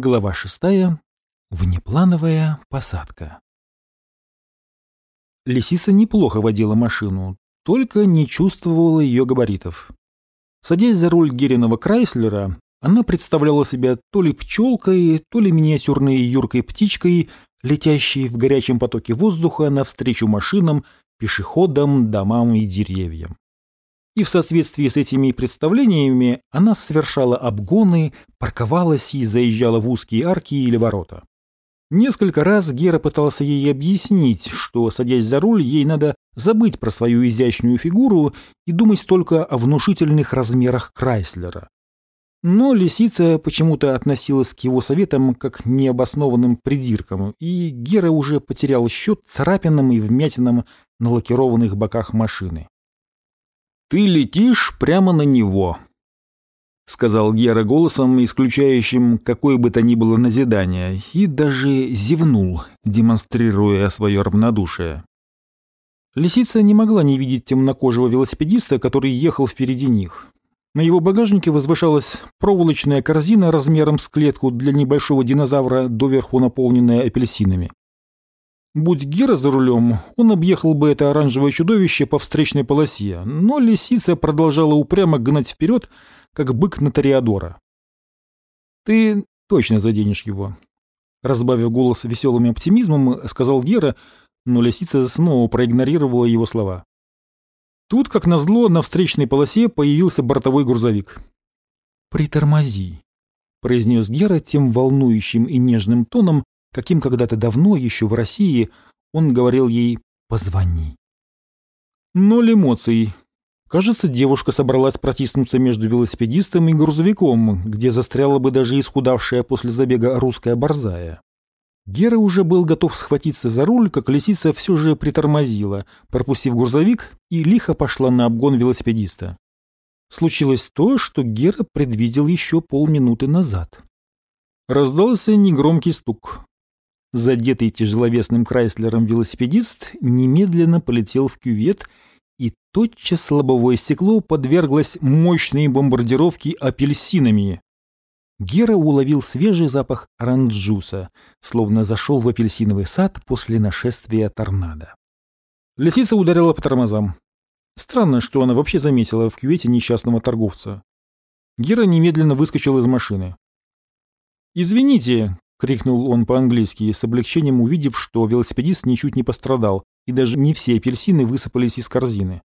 Глава шестая. Внеплановая посадка. Лисица неплохо водила машину, только не чувствовала ее габаритов. Садясь за руль Гериного Крайслера, она представляла себя то ли пчелкой, то ли миниатюрной юркой птичкой, летящей в горячем потоке воздуха навстречу машинам, пешеходам, домам и деревьям и в соответствии с этими представлениями она совершала обгоны, парковалась и заезжала в узкие арки или ворота. Несколько раз Гера пытался ей объяснить, что, садясь за руль, ей надо забыть про свою изящную фигуру и думать только о внушительных размерах Крайслера. Но лисица почему-то относилась к его советам как к необоснованным придиркам, и Гера уже потерял счет царапинам и вмятинам на лакированных боках машины. «Ты летишь прямо на него», — сказал Гера голосом, исключающим какое бы то ни было назидание, и даже зевнул, демонстрируя свое равнодушие. Лисица не могла не видеть темнокожего велосипедиста, который ехал впереди них. На его багажнике возвышалась проволочная корзина размером с клетку для небольшого динозавра, доверху наполненная апельсинами. Будь Гера за рулем, он объехал бы это оранжевое чудовище по встречной полосе, но лисица продолжала упрямо гнать вперед, как бык на Тореадора. «Ты точно заденешь его», — разбавив голос веселым оптимизмом, сказал Гера, но лисица снова проигнорировала его слова. Тут, как назло, на встречной полосе появился бортовой грузовик. «Притормози», — произнес Гера тем волнующим и нежным тоном, каким когда-то давно, еще в России, он говорил ей «позвони». Ноль эмоций. Кажется, девушка собралась протиснуться между велосипедистом и грузовиком, где застряла бы даже исхудавшая после забега русская борзая. Гера уже был готов схватиться за руль, как лисица все же притормозила, пропустив грузовик, и лихо пошла на обгон велосипедиста. Случилось то, что Гера предвидел еще полминуты назад. Раздался негромкий стук. Задетый тяжеловесным Крайслером велосипедист немедленно полетел в кювет, и тотчас лобовое стекло подверглось мощной бомбардировке апельсинами. Гера уловил свежий запах оранжуса, словно зашел в апельсиновый сад после нашествия торнадо. Лисица ударила по тормозам. Странно, что она вообще заметила в кювете несчастного торговца. Гера немедленно выскочил из машины. «Извините», — крикнул он по-английски, с облегчением увидев, что велосипедист ничуть не пострадал, и даже не все апельсины высыпались из корзины.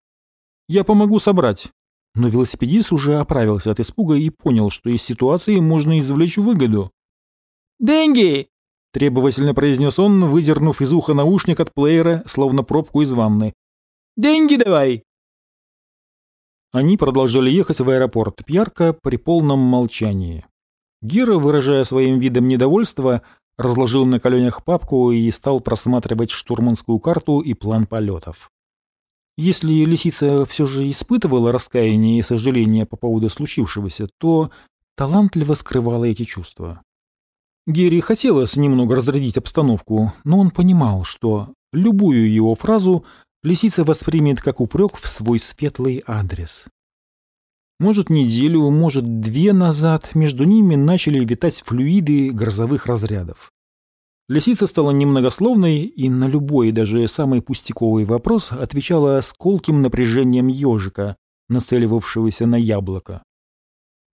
«Я помогу собрать». Но велосипедист уже оправился от испуга и понял, что из ситуации можно извлечь выгоду. «Деньги!» — требовательно произнес он, выдернув из уха наушник от плеера, словно пробку из ванны. «Деньги давай!» Они продолжали ехать в аэропорт Пьярка при полном молчании. Гера, выражая своим видом недовольство, разложил на коленях папку и стал просматривать штурманскую карту и план полетов. Если лисица все же испытывала раскаяние и сожаление по поводу случившегося, то талантливо скрывала эти чувства. Герри хотелось немного разрядить обстановку, но он понимал, что любую его фразу лисица воспримет как упрек в свой светлый адрес. Может, неделю, может, две назад между ними начали витать флюиды грозовых разрядов. Лисица стала немногословной и на любой, даже самый пустяковый вопрос отвечала с напряжением ежика, нацеливавшегося на яблоко.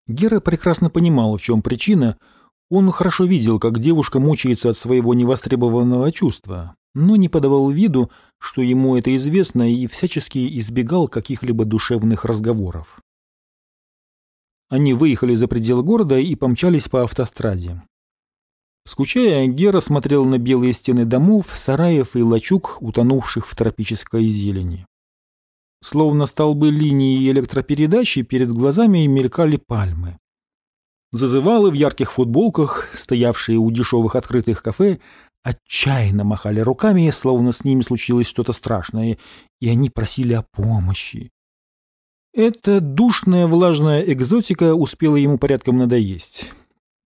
Гера прекрасно понимал, в чем причина. Он хорошо видел, как девушка мучается от своего невостребованного чувства, но не подавал виду, что ему это известно и всячески избегал каких-либо душевных разговоров. Они выехали за пределы города и помчались по автостраде. Скучая, Гера смотрел на белые стены домов, сараев и лачуг, утонувших в тропической зелени. Словно столбы линии электропередачи перед глазами мелькали пальмы. Зазывалы в ярких футболках, стоявшие у дешевых открытых кафе, отчаянно махали руками, словно с ними случилось что-то страшное, и они просили о помощи. Эта душная влажная экзотика успела ему порядком надоесть.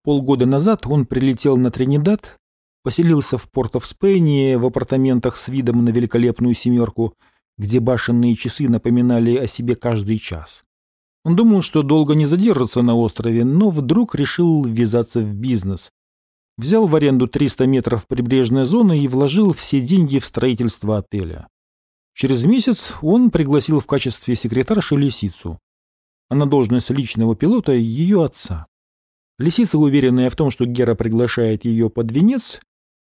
Полгода назад он прилетел на Тринидад, поселился в Порт-оф-Спейне в апартаментах с видом на великолепную семерку, где башенные часы напоминали о себе каждый час. Он думал, что долго не задержится на острове, но вдруг решил ввязаться в бизнес, взял в аренду 300 метров прибрежной зоны и вложил все деньги в строительство отеля. Через месяц он пригласил в качестве секретарши лисицу, а на должность личного пилота ее отца. Лисица, уверенная в том, что Гера приглашает ее под венец,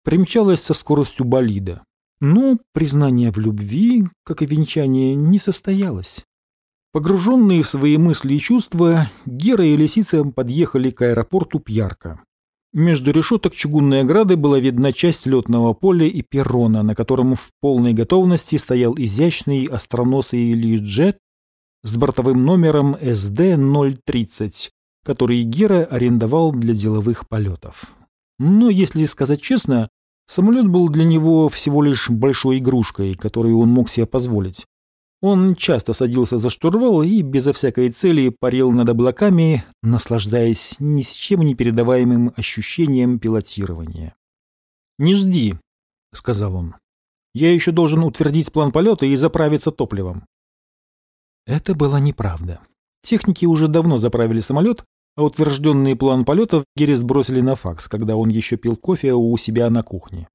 примчалась со скоростью болида. Но признание в любви, как и венчание, не состоялось. Погруженные в свои мысли и чувства, Гера и Лисица подъехали к аэропорту Пьярка. Между решеток чугунной ограды была видна часть летного поля и перрона, на котором в полной готовности стоял изящный остроносый Льюджет с бортовым номером SD-030, который Гера арендовал для деловых полетов. Но, если сказать честно, самолет был для него всего лишь большой игрушкой, которую он мог себе позволить. Он часто садился за штурвал и безо всякой цели парил над облаками, наслаждаясь ни с чем не передаваемым ощущением пилотирования. «Не жди», — сказал он. «Я еще должен утвердить план полета и заправиться топливом». Это была неправда. Техники уже давно заправили самолет, а утвержденный план полетов Герри сбросили на факс, когда он еще пил кофе у себя на кухне.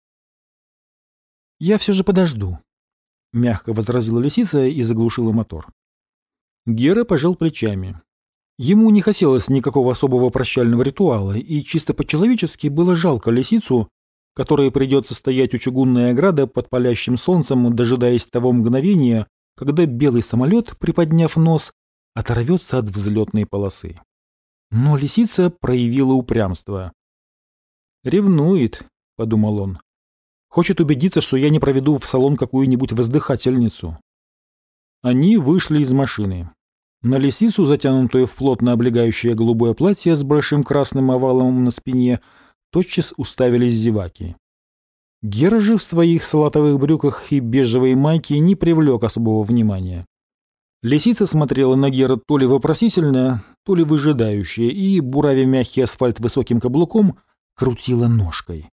«Я все же подожду», — мягко возразила лисица и заглушила мотор. Гера пожал плечами. Ему не хотелось никакого особого прощального ритуала, и чисто по-человечески было жалко лисицу, которой придется стоять у чугунной ограды под палящим солнцем, дожидаясь того мгновения, когда белый самолет, приподняв нос, оторвется от взлетной полосы. Но лисица проявила упрямство. «Ревнует», — подумал он. «Хочет убедиться, что я не проведу в салон какую-нибудь воздыхательницу». Они вышли из машины. На лисицу, затянутую в плотно облегающее голубое платье с большим красным овалом на спине, тотчас уставились зеваки. Гера же в своих салатовых брюках и бежевой майке не привлек особого внимания. Лисица смотрела на Гера то ли вопросительно, то ли выжидающе, и, буравя мягкий асфальт высоким каблуком, крутила ножкой.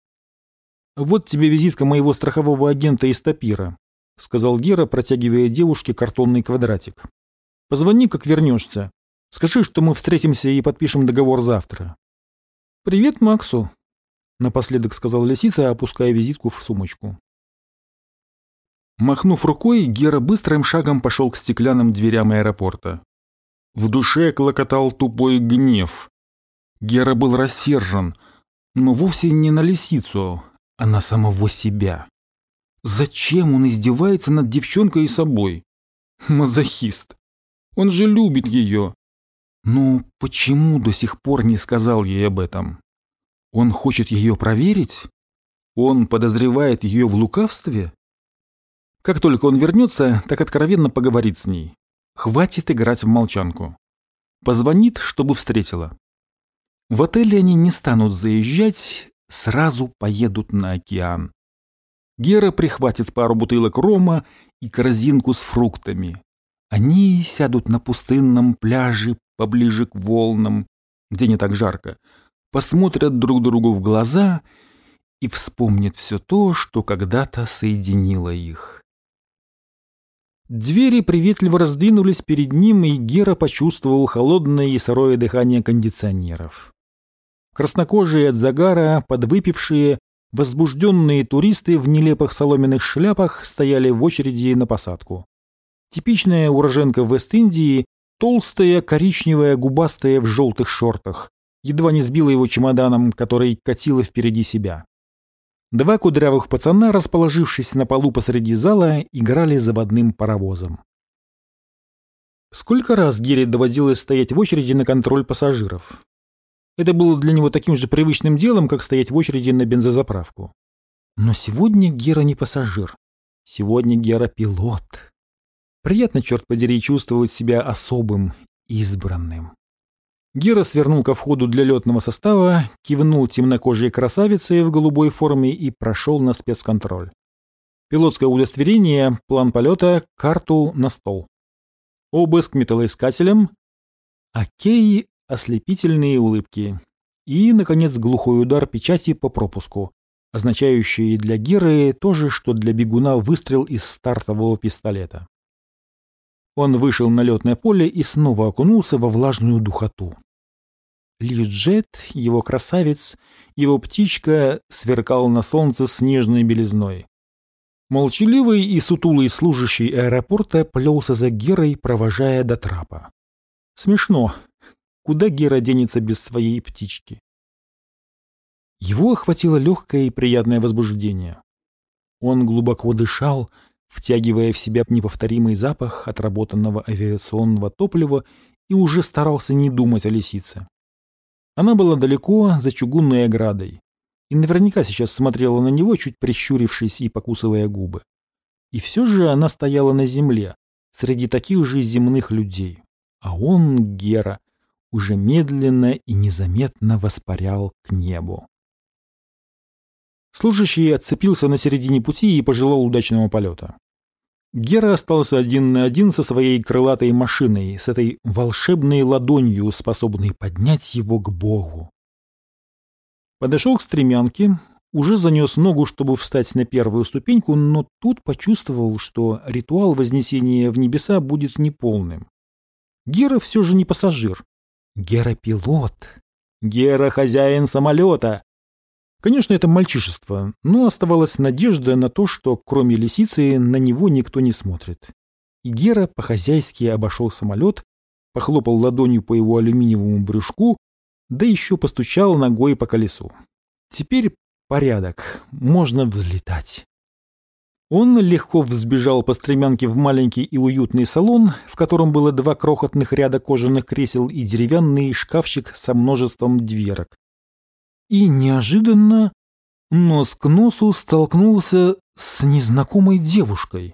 «Вот тебе визитка моего страхового агента из Тапира», — сказал Гера, протягивая девушке картонный квадратик. «Позвони, как вернешься. Скажи, что мы встретимся и подпишем договор завтра». «Привет Максу», — напоследок сказал лисица, опуская визитку в сумочку. Махнув рукой, Гера быстрым шагом пошел к стеклянным дверям аэропорта. В душе клокотал тупой гнев. Гера был рассержен, но вовсе не на лисицу, а на самого себя. Зачем он издевается над девчонкой и собой? Мазохист. Он же любит ее. Но почему до сих пор не сказал ей об этом? Он хочет ее проверить? Он подозревает ее в лукавстве? Как только он вернется, так откровенно поговорит с ней. Хватит играть в молчанку. Позвонит, чтобы встретила. В отеле они не станут заезжать, сразу поедут на океан. Гера прихватит пару бутылок рома и корзинку с фруктами. Они сядут на пустынном пляже поближе к волнам, где не так жарко, посмотрят друг другу в глаза и вспомнят все то, что когда-то соединило их. Двери приветливо раздвинулись перед ним, и Гера почувствовал холодное и сырое дыхание кондиционеров. Краснокожие от загара, подвыпившие, возбужденные туристы в нелепых соломенных шляпах стояли в очереди на посадку. Типичная уроженка Вест-Индии, толстая, коричневая, губастая в желтых шортах, едва не сбила его чемоданом, который катила впереди себя. Два кудрявых пацана, расположившись на полу посреди зала, играли заводным паровозом. Сколько раз Гере доводилось стоять в очереди на контроль пассажиров? Это было для него таким же привычным делом, как стоять в очереди на бензозаправку. Но сегодня Гера не пассажир. Сегодня Гера пилот. Приятно, черт подери, чувствовать себя особым, избранным. Гера свернул ко входу для летного состава, кивнул темнокожей красавице в голубой форме и прошел на спецконтроль. Пилотское удостоверение, план полета, карту на стол. Обыск металлоискателем. Окей, ослепительные улыбки. И, наконец, глухой удар печати по пропуску, означающий для Геры то же, что для бегуна выстрел из стартового пистолета. Он вышел на летное поле и снова окунулся во влажную духоту. Лиджет, его красавец, его птичка сверкал на солнце снежной белизной. Молчаливый и сутулый служащий аэропорта плелся за Герой, провожая до трапа. Смешно. Куда Гера денется без своей птички? Его охватило легкое и приятное возбуждение. Он глубоко дышал, втягивая в себя неповторимый запах отработанного авиационного топлива и уже старался не думать о лисице. Она была далеко, за чугунной оградой, и наверняка сейчас смотрела на него, чуть прищурившись и покусывая губы. И все же она стояла на земле, среди таких же земных людей. А он, Гера, уже медленно и незаметно воспарял к небу. Служащий отцепился на середине пути и пожелал удачного полета. Гера остался один на один со своей крылатой машиной, с этой волшебной ладонью, способной поднять его к Богу. Подошел к стремянке, уже занес ногу, чтобы встать на первую ступеньку, но тут почувствовал, что ритуал вознесения в небеса будет неполным. Гера все же не пассажир. Гера пилот. Гера хозяин самолета. Конечно, это мальчишество, но оставалась надежда на то, что кроме лисицы на него никто не смотрит. И Гера по-хозяйски обошел самолет, похлопал ладонью по его алюминиевому брюшку, да еще постучал ногой по колесу. Теперь порядок, можно взлетать. Он легко взбежал по стремянке в маленький и уютный салон, в котором было два крохотных ряда кожаных кресел и деревянный шкафчик со множеством дверок и неожиданно нос к носу столкнулся с незнакомой девушкой.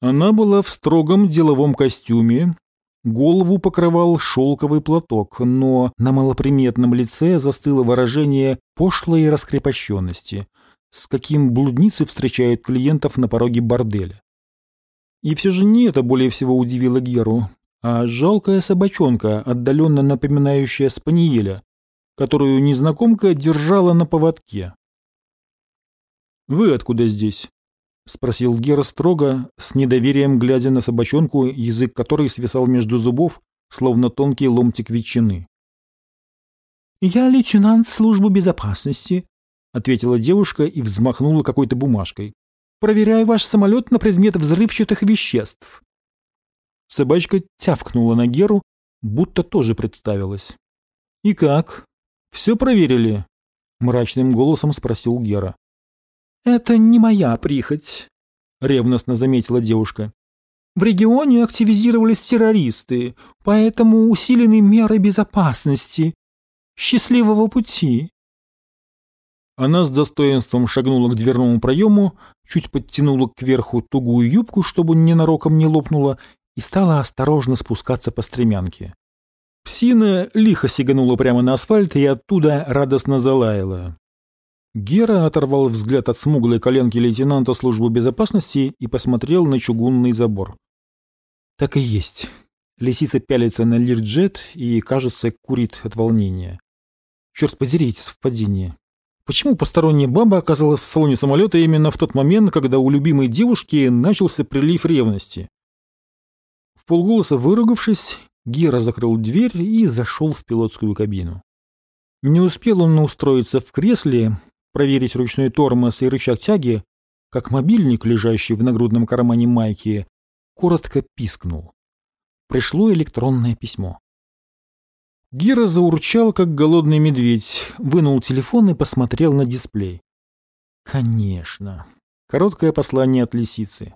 Она была в строгом деловом костюме, голову покрывал шелковый платок, но на малоприметном лице застыло выражение пошлой раскрепощенности, с каким блудницы встречают клиентов на пороге борделя. И все же не это более всего удивило Геру, а жалкая собачонка, отдаленно напоминающая спаниеля, которую незнакомка держала на поводке. «Вы откуда здесь?» — спросил Гера строго, с недоверием глядя на собачонку, язык которой свисал между зубов, словно тонкий ломтик ветчины. «Я лейтенант службы безопасности», — ответила девушка и взмахнула какой-то бумажкой. «Проверяю ваш самолет на предмет взрывчатых веществ». Собачка тявкнула на Геру, будто тоже представилась. «И как?» «Все проверили?» — мрачным голосом спросил Гера. «Это не моя прихоть», — ревностно заметила девушка. «В регионе активизировались террористы, поэтому усилены меры безопасности. Счастливого пути!» Она с достоинством шагнула к дверному проему, чуть подтянула кверху тугую юбку, чтобы ненароком не лопнула, и стала осторожно спускаться по стремянке. Псина лихо сиганула прямо на асфальт и оттуда радостно залаяла. Гера оторвал взгляд от смуглой коленки лейтенанта службы безопасности и посмотрел на чугунный забор. Так и есть. Лисица пялится на лирджет и, кажется, курит от волнения. Черт подери эти совпадения. Почему посторонняя баба оказалась в салоне самолета именно в тот момент, когда у любимой девушки начался прилив ревности? В полголоса выругавшись, Гера закрыл дверь и зашел в пилотскую кабину. Не успел он устроиться в кресле, проверить ручной тормоз и рычаг тяги, как мобильник, лежащий в нагрудном кармане майки, коротко пискнул. Пришло электронное письмо. Гера заурчал, как голодный медведь, вынул телефон и посмотрел на дисплей. Конечно. Короткое послание от лисицы.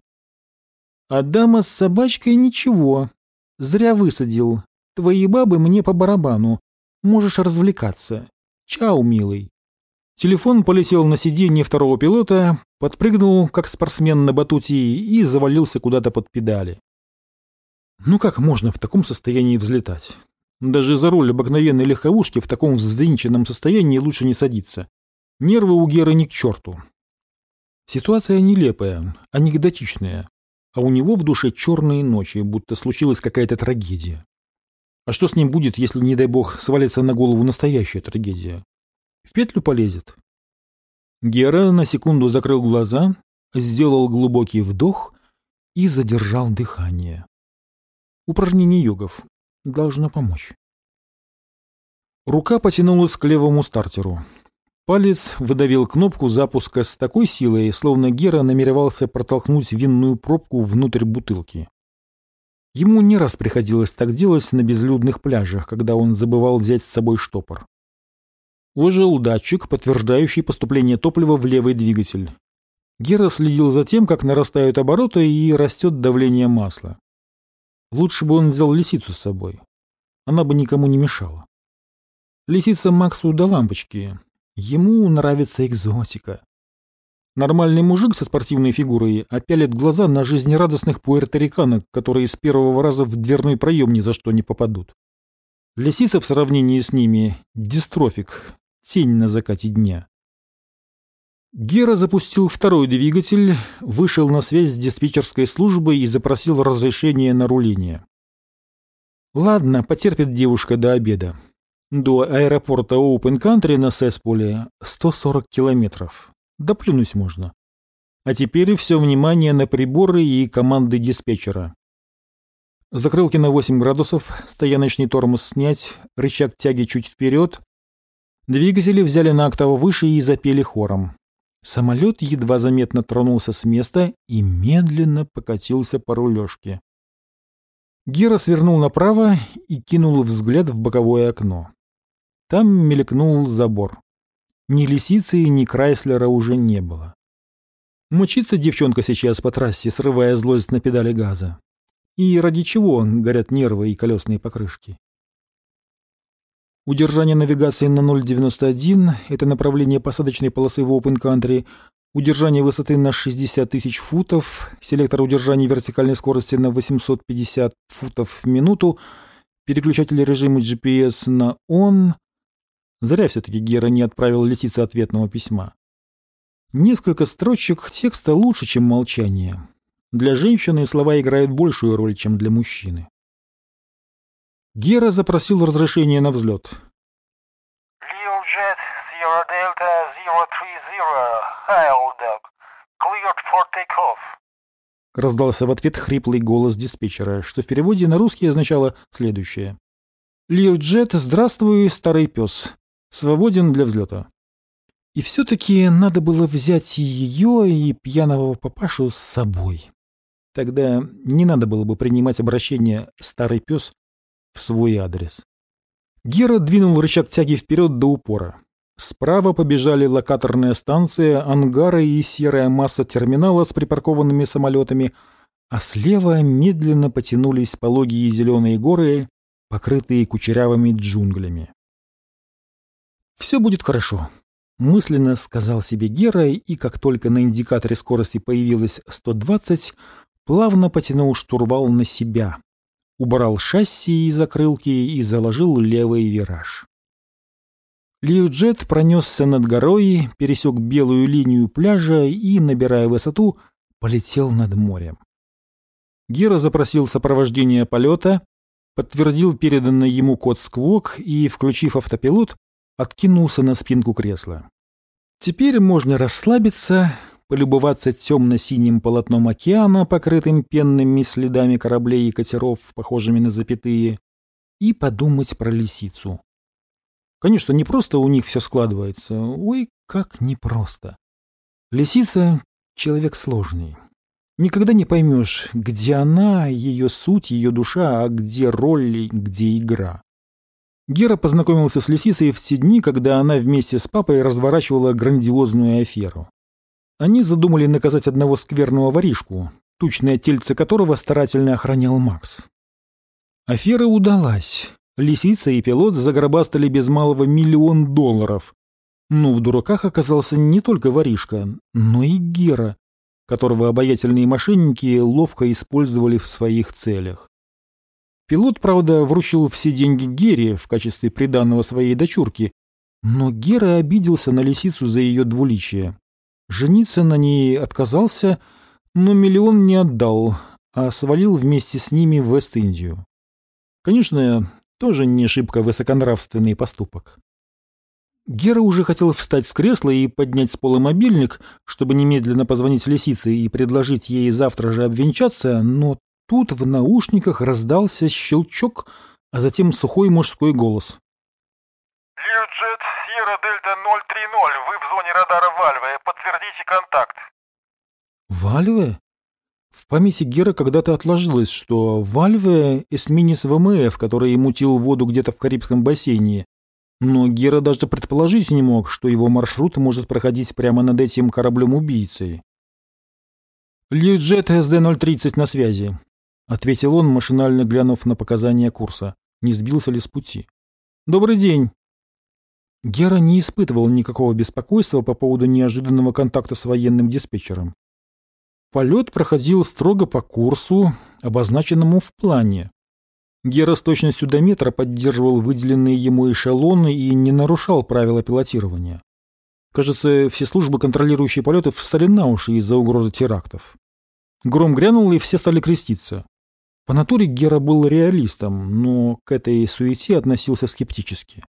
А дама с собачкой ничего, Зря высадил. Твои бабы мне по барабану. Можешь развлекаться. Чао, милый. Телефон полетел на сиденье второго пилота, подпрыгнул, как спортсмен на батуте, и завалился куда-то под педали. Ну как можно в таком состоянии взлетать? Даже за руль обыкновенной легковушки в таком взвинченном состоянии лучше не садиться. Нервы у Геры ни к черту. Ситуация нелепая, анекдотичная а у него в душе черные ночи, будто случилась какая-то трагедия. А что с ним будет, если, не дай бог, свалится на голову настоящая трагедия? В петлю полезет? Гера на секунду закрыл глаза, сделал глубокий вдох и задержал дыхание. Упражнение йогов должно помочь. Рука потянулась к левому стартеру. Палец выдавил кнопку запуска с такой силой, словно Гера намеревался протолкнуть винную пробку внутрь бутылки. Ему не раз приходилось так делать на безлюдных пляжах, когда он забывал взять с собой штопор. Ожил датчик, подтверждающий поступление топлива в левый двигатель. Гера следил за тем, как нарастают обороты и растет давление масла. Лучше бы он взял лисицу с собой. Она бы никому не мешала. Лисица Максу до лампочки. Ему нравится экзотика. Нормальный мужик со спортивной фигурой опялит глаза на жизнерадостных пуэрториканок, которые с первого раза в дверной проем ни за что не попадут. Лисица в сравнении с ними — дистрофик, тень на закате дня. Гера запустил второй двигатель, вышел на связь с диспетчерской службой и запросил разрешение на руление. Ладно, потерпит девушка до обеда. До аэропорта Open Country на Сесполе 140 километров. Доплюнуть можно. А теперь все внимание на приборы и команды диспетчера. Закрылки на 8 градусов, стояночный тормоз снять, рычаг тяги чуть вперед, Двигатели взяли на октаву выше и запели хором. Самолет едва заметно тронулся с места и медленно покатился по рулежке. Гера свернул направо и кинул взгляд в боковое окно. Там мелькнул забор. Ни лисицы, ни Крайслера уже не было. Мучится девчонка сейчас по трассе, срывая злость на педали газа. И ради чего горят нервы и колесные покрышки? Удержание навигации на 0.91 – это направление посадочной полосы в Open Country, удержание высоты на 60 тысяч футов, селектор удержания вертикальной скорости на 850 футов в минуту, переключатель режима GPS на ON. Зря все-таки Гера не отправил летице ответного письма. Несколько строчек текста лучше, чем молчание. Для женщины слова играют большую роль, чем для мужчины. Гера запросил разрешение на взлет. Learjet Sierra Delta 030, Hail Dog. Cleared for takeoff. Раздался в ответ хриплый голос диспетчера, что в переводе на русский означало следующее. «Лирджет, здравствуй, старый пес. Свободен для взлета». И все-таки надо было взять и ее, и пьяного папашу с собой. Тогда не надо было бы принимать обращение «старый пес» в свой адрес. Гера двинул рычаг тяги вперед до упора. Справа побежали локаторная станция, ангары и серая масса терминала с припаркованными самолетами, а слева медленно потянулись пологие зеленые горы, покрытые кучерявыми джунглями. «Все будет хорошо», — мысленно сказал себе Гера, и как только на индикаторе скорости появилось 120, плавно потянул штурвал на себя, убрал шасси и закрылки и заложил левый вираж. Льюджет пронесся над горой, пересек белую линию пляжа и, набирая высоту, полетел над морем. Гера запросил сопровождение полета, подтвердил переданный ему код сквок и, включив автопилот, откинулся на спинку кресла. Теперь можно расслабиться, полюбоваться темно-синим полотном океана, покрытым пенными следами кораблей и катеров, похожими на запятые, и подумать про лисицу. Конечно, не просто у них все складывается. Ой, как непросто. Лисица — человек сложный. Никогда не поймешь, где она, ее суть, ее душа, а где роль, где игра. Гера познакомился с Лисицей в те дни, когда она вместе с папой разворачивала грандиозную аферу. Они задумали наказать одного скверного воришку, тучное тельце которого старательно охранял Макс. Афера удалась. Лисица и пилот загробастали без малого миллион долларов. Но в дураках оказался не только воришка, но и Гера, которого обаятельные мошенники ловко использовали в своих целях. Пилот, правда, вручил все деньги Гере в качестве приданного своей дочурки, но Гера обиделся на лисицу за ее двуличие. Жениться на ней отказался, но миллион не отдал, а свалил вместе с ними в Вест-Индию. Конечно, тоже не шибко высоконравственный поступок. Гера уже хотел встать с кресла и поднять с пола мобильник, чтобы немедленно позвонить лисице и предложить ей завтра же обвенчаться, но тут в наушниках раздался щелчок, а затем сухой мужской голос. Льюджет Сьерра Дельта 030, вы в зоне радара Вальве, подтвердите контакт. Вальве? В памяти Гера когда-то отложилось, что Вальве — эсминец ВМФ, который мутил воду где-то в Карибском бассейне. Но Гера даже предположить не мог, что его маршрут может проходить прямо над этим кораблем-убийцей. «Льюджет СД-030 на связи», — ответил он, машинально глянув на показания курса. Не сбился ли с пути. «Добрый день». Гера не испытывал никакого беспокойства по поводу неожиданного контакта с военным диспетчером. Полет проходил строго по курсу, обозначенному в плане. Гера с точностью до метра поддерживал выделенные ему эшелоны и не нарушал правила пилотирования. Кажется, все службы, контролирующие полеты, встали на уши из-за угрозы терактов. Гром грянул, и все стали креститься. По натуре Гера был реалистом, но к этой суете относился скептически.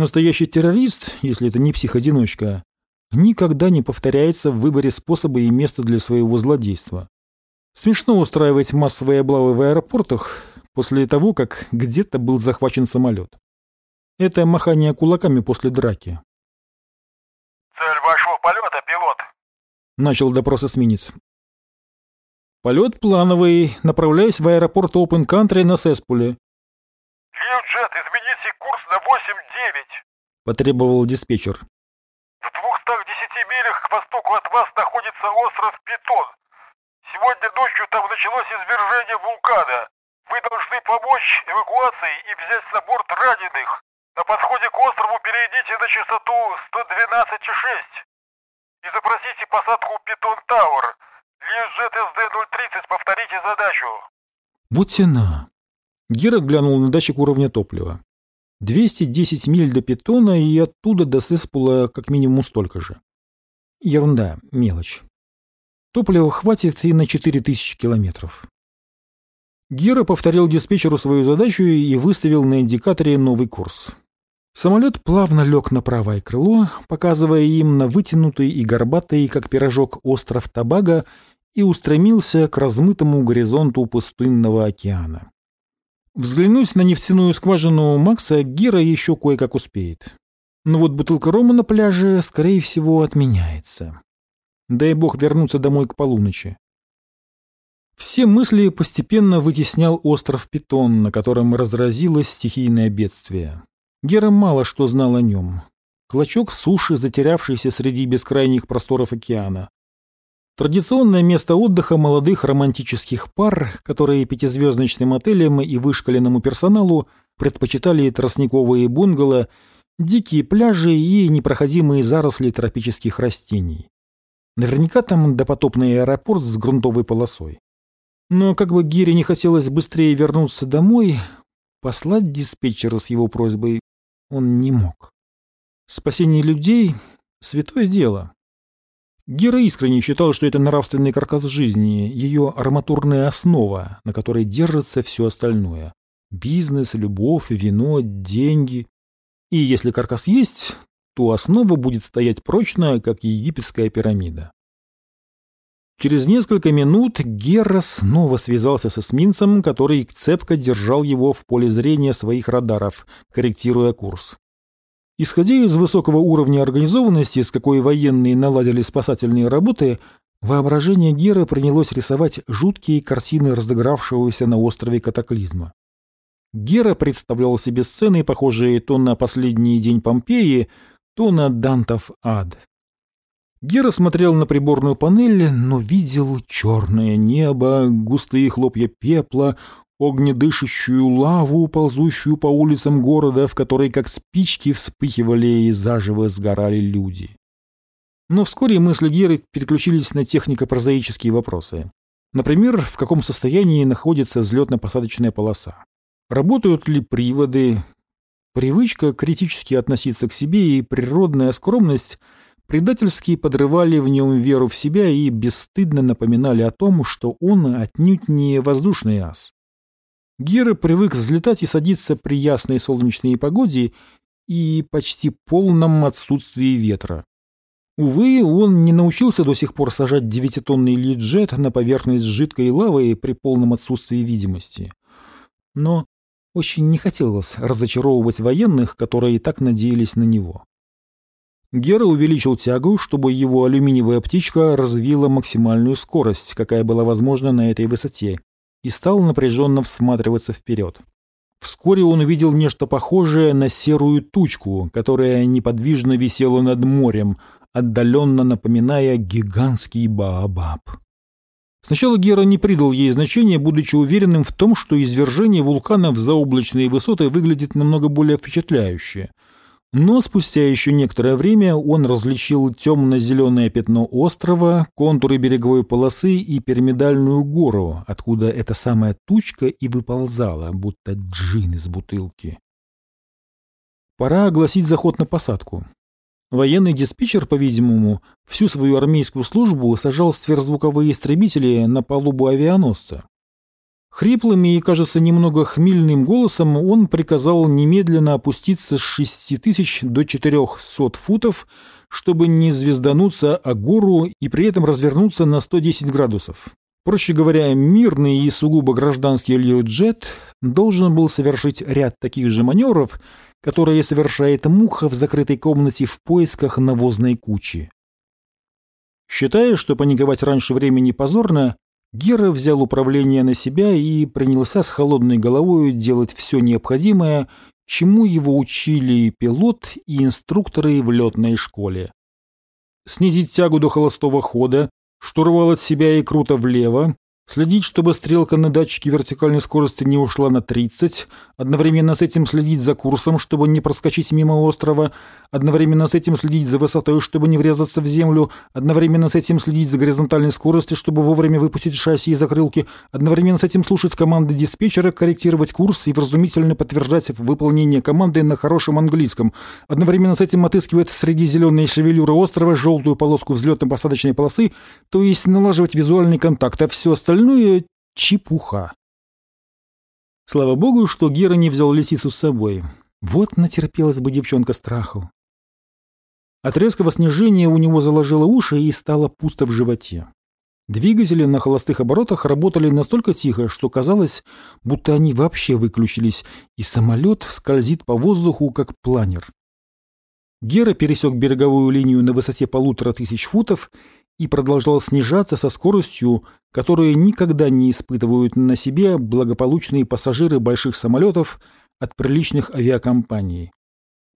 Настоящий террорист, если это не психодиночка, никогда не повторяется в выборе способа и места для своего злодейства. Смешно устраивать массовые облавы в аэропортах после того, как где-то был захвачен самолет. Это махание кулаками после драки. «Цель вашего полета, пилот?» — начал допрос эсминец. «Полет плановый. Направляюсь в аэропорт Open Country на Сеспуле». «Льюджет, измените курс на 8-9», — потребовал диспетчер. В 210 милях к востоку от вас находится остров Питон. Сегодня ночью там началось извержение вулкана. Вы должны помочь эвакуации и взять на борт раненых. На подходе к острову перейдите на частоту 112,6 и запросите посадку Питон Тауэр. Льюджет СД-030, повторите задачу. Вот тена. Гера глянул на датчик уровня топлива. 210 миль до Питона и оттуда до Сеспула как минимум столько же. Ерунда, мелочь. Топлива хватит и на 4000 километров. Гера повторил диспетчеру свою задачу и выставил на индикаторе новый курс. Самолет плавно лег на правое крыло, показывая им на вытянутый и горбатый, как пирожок, остров Табага и устремился к размытому горизонту пустынного океана. Взглянуть на нефтяную скважину Макса Гера еще кое-как успеет. Но вот бутылка рома на пляже, скорее всего, отменяется. Дай бог вернуться домой к полуночи. Все мысли постепенно вытеснял остров Питон, на котором разразилось стихийное бедствие. Гера мало что знал о нем. Клочок суши, затерявшийся среди бескрайних просторов океана. Традиционное место отдыха молодых романтических пар, которые пятизвездочным отелям и вышкаленному персоналу предпочитали тростниковые бунгало, дикие пляжи и непроходимые заросли тропических растений. Наверняка там допотопный аэропорт с грунтовой полосой. Но как бы Гире не хотелось быстрее вернуться домой, послать диспетчера с его просьбой он не мог. Спасение людей — святое дело. Гера искренне считал, что это нравственный каркас жизни, ее арматурная основа, на которой держится все остальное. Бизнес, любовь, вино, деньги. И если каркас есть, то основа будет стоять прочно, как египетская пирамида. Через несколько минут Герра снова связался с эсминцем, который цепко держал его в поле зрения своих радаров, корректируя курс. Исходя из высокого уровня организованности, с какой военные наладили спасательные работы, воображение Геры принялось рисовать жуткие картины разыгравшегося на острове катаклизма. Гера представлял себе сцены, похожие то на последний день Помпеи, то на Дантов ад. Гера смотрел на приборную панель, но видел черное небо, густые хлопья пепла, огнедышащую лаву, ползущую по улицам города, в которой как спички вспыхивали и заживо сгорали люди. Но вскоре мысли Геры переключились на технико-прозаические вопросы. Например, в каком состоянии находится взлетно-посадочная полоса? Работают ли приводы? Привычка критически относиться к себе и природная скромность предательски подрывали в нем веру в себя и бесстыдно напоминали о том, что он отнюдь не воздушный ас. Гера привык взлетать и садиться при ясной солнечной погоде и почти полном отсутствии ветра. Увы, он не научился до сих пор сажать девятитонный лиджет на поверхность жидкой лавы при полном отсутствии видимости. Но Очень не хотелось разочаровывать военных, которые и так надеялись на него. Гера увеличил тягу, чтобы его алюминиевая птичка развила максимальную скорость, какая была возможна на этой высоте, и стал напряженно всматриваться вперед. Вскоре он увидел нечто похожее на серую тучку, которая неподвижно висела над морем, отдаленно напоминая гигантский Баобаб. Сначала Гера не придал ей значения, будучи уверенным в том, что извержение вулкана в заоблачные высоты выглядит намного более впечатляюще. Но спустя еще некоторое время он различил темно-зеленое пятно острова, контуры береговой полосы и пирамидальную гору, откуда эта самая тучка и выползала, будто джин из бутылки. Пора огласить заход на посадку. Военный диспетчер, по-видимому, всю свою армейскую службу сажал сверхзвуковые истребители на палубу авианосца. Хриплым и, кажется, немного хмельным голосом он приказал немедленно опуститься с 6 тысяч до 400 футов, чтобы не звездануться о гору и при этом развернуться на 110 градусов. Проще говоря, мирный и сугубо гражданский Льюджет должен был совершить ряд таких же маневров, которые совершает муха в закрытой комнате в поисках навозной кучи. Считая, что паниковать раньше времени позорно, Гера взял управление на себя и принялся с холодной головой делать все необходимое, чему его учили пилот и инструкторы в летной школе. Снизить тягу до холостого хода, штурвал от себя и круто влево, Следить, чтобы стрелка на датчике вертикальной скорости не ушла на 30, одновременно с этим следить за курсом, чтобы не проскочить мимо острова, одновременно с этим следить за высотой, чтобы не врезаться в землю, одновременно с этим следить за горизонтальной скоростью, чтобы вовремя выпустить шасси и закрылки, одновременно с этим слушать команды диспетчера, корректировать курс и вразумительно подтверждать выполнение команды на хорошем английском, одновременно с этим отыскивать среди зеленой шевелюры острова желтую полоску взлетно-посадочной полосы, то есть налаживать визуальный контакт, а все остальное — чепуха. Слава богу, что Гера не взял лисицу с собой. Вот натерпелась бы девчонка страху. От резкого снижения у него заложило уши и стало пусто в животе. Двигатели на холостых оборотах работали настолько тихо, что казалось, будто они вообще выключились, и самолет скользит по воздуху, как планер. Гера пересек береговую линию на высоте полутора тысяч футов и продолжал снижаться со скоростью, которую никогда не испытывают на себе благополучные пассажиры больших самолетов от приличных авиакомпаний.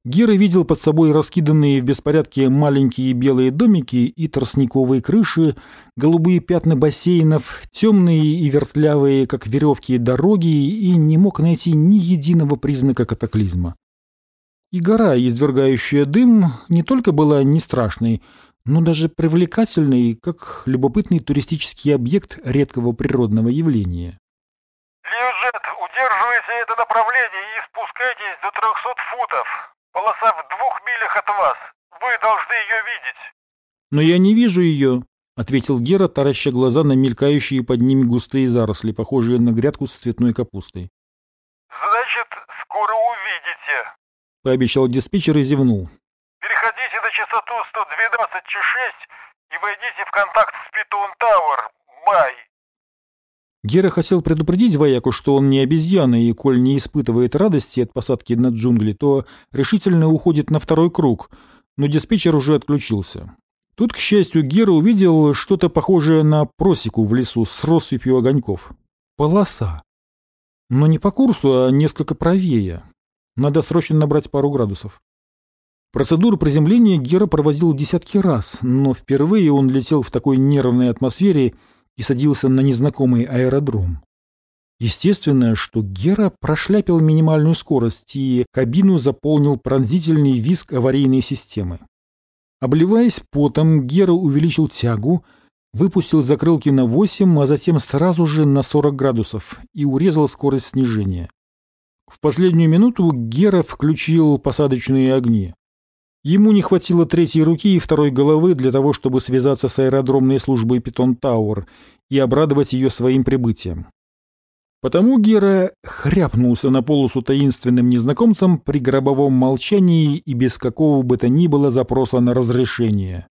Гера видел под собой раскиданные в беспорядке маленькие белые домики и тростниковые крыши, голубые пятна бассейнов, темные и вертлявые, как веревки, дороги, и не мог найти ни единого признака катаклизма. И гора, извергающая дым, не только была не страшной, но даже привлекательной, как любопытный туристический объект редкого природного явления. «Льюджет, удерживайте это направление и спускайтесь до 300 футов. Полоса в двух милях от вас. Вы должны ее видеть. Но я не вижу ее, ответил Гера, тараща глаза на мелькающие под ними густые заросли, похожие на грядку с цветной капустой. Значит, скоро увидите, пообещал диспетчер и зевнул. Переходите на частоту 112 и войдите в контакт с Питон Тауэр. Бай. Гера хотел предупредить вояку, что он не обезьяна, и, коль не испытывает радости от посадки на джунгли, то решительно уходит на второй круг, но диспетчер уже отключился. Тут, к счастью, Гера увидел что-то похожее на просеку в лесу с россыпью огоньков. Полоса. Но не по курсу, а несколько правее. Надо срочно набрать пару градусов. Процедуру приземления Гера проводил десятки раз, но впервые он летел в такой нервной атмосфере, и садился на незнакомый аэродром. Естественно, что Гера прошляпил минимальную скорость, и кабину заполнил пронзительный визг аварийной системы. Обливаясь потом, Гера увеличил тягу, выпустил закрылки на 8, а затем сразу же на 40 градусов и урезал скорость снижения. В последнюю минуту Гера включил посадочные огни. Ему не хватило третьей руки и второй головы для того, чтобы связаться с аэродромной службой Питон Тауэр и обрадовать ее своим прибытием. Потому Гера хряпнулся на полосу таинственным незнакомцем при гробовом молчании и без какого бы то ни было запроса на разрешение.